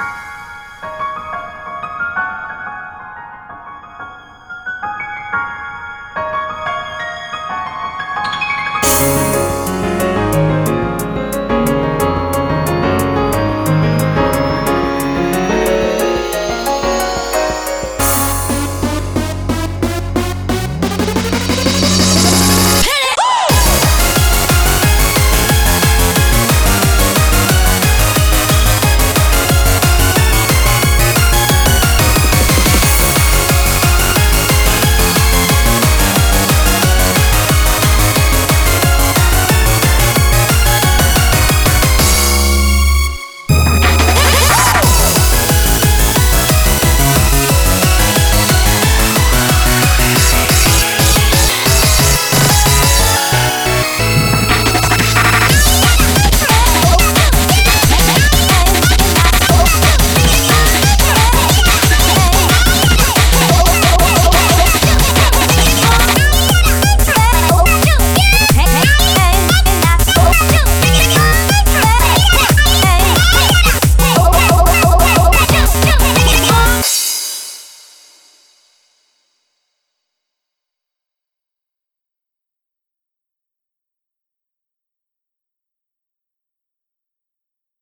Bye.